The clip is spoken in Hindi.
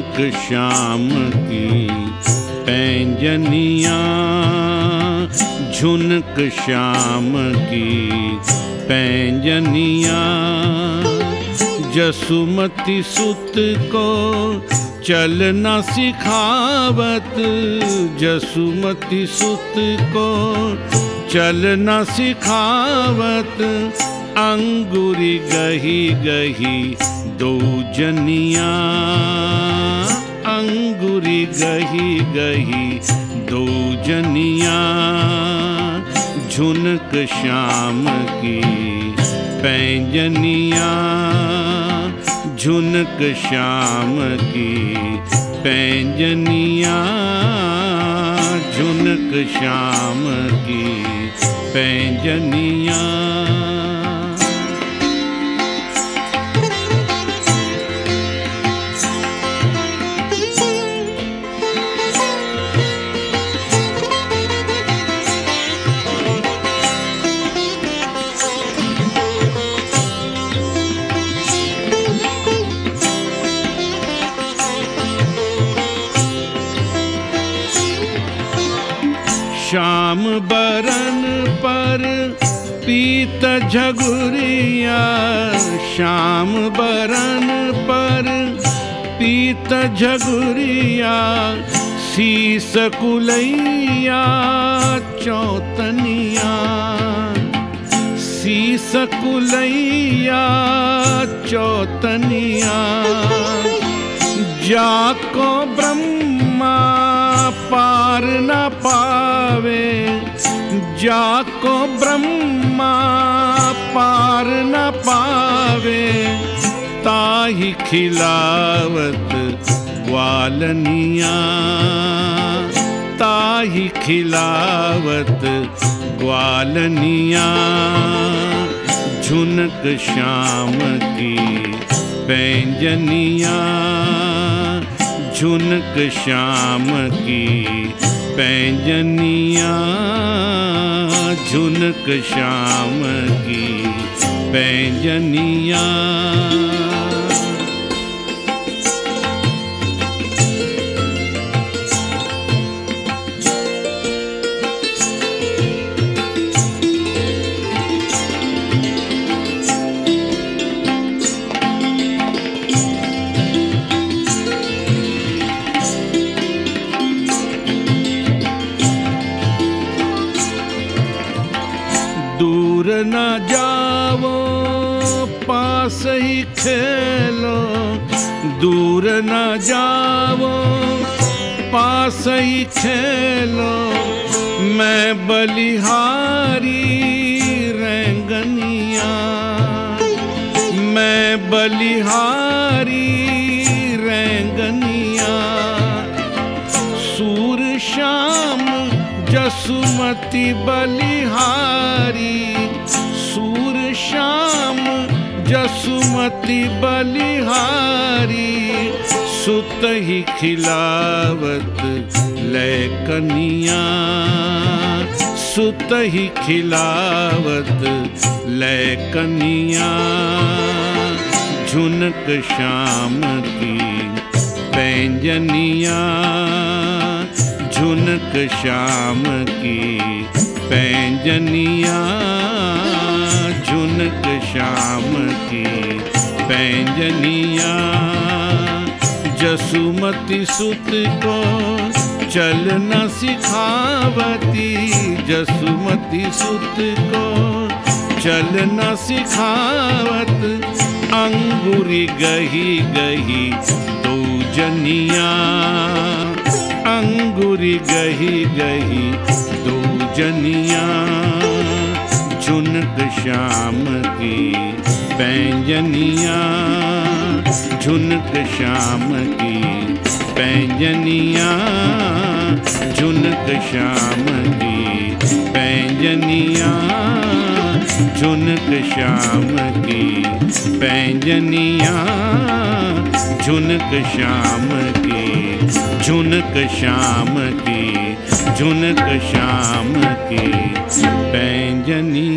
झुनक श्याम की पैंजनिया, झुनक श्याम की पैंजनिया। जसुमती सुत को चलना सिखावत, जसुमती सुत को चलना सिखावत, अंगुरी गही गही दो जनिया। अंगुरी गही गही जनिया झुनक श्याम की पैंजनिया झुनक श्याम की पैंजनिया झुनक श्याम की पैंजनिया श्याम बरन पर पीत झगुरिया श्याम बरन पर पीत झगुरिया, शीस कुलैया, चौतनिया। शीस कुलैया, चौतनिया। जाको ब्रह्मा पार न पावे जाको ब्रह्मा पार न पावे, ताही खिलावत ग्वालनिया। ताही खिलावत ग्वालनिया। झुनक श्याम की पैंजनिया झुनक श्याम की पैंजनिया झुनक श्याम की पैंजनिया दूर न जाओ, पास ही खेलो। दूर न जाओ, पास ही खेलो। मैं बलिहारी रैंगनिया। मैं बलिहारी रैंगनिया। सूर, श्याम जसुमती बलिहारी, सूर श्याम जसुमती बलिहारी, सुत ही खिलावत लय कनिया सुत ही खिलावत लय कनिया झुनक श्याम की पैंजनिया। झुनक श्याम की पैंजनिया। झुनक श्याम की पैंजनिया। जसुमती सुत को चलना सिखावती। जसुमती सुत को चलना सिखावत। अंगुरी गही गही दो जनिया। अंगुरी गही गही दो जनिया, झुनक श्याम की पैंजनिया, झुनक श्याम की पैंजनिया, झुनक श्याम की पैंजनिया, झुनक श्याम की पैंजनिया, झुनक श्याम की झुनक श्याम की झुनक श्याम की पैंजनिया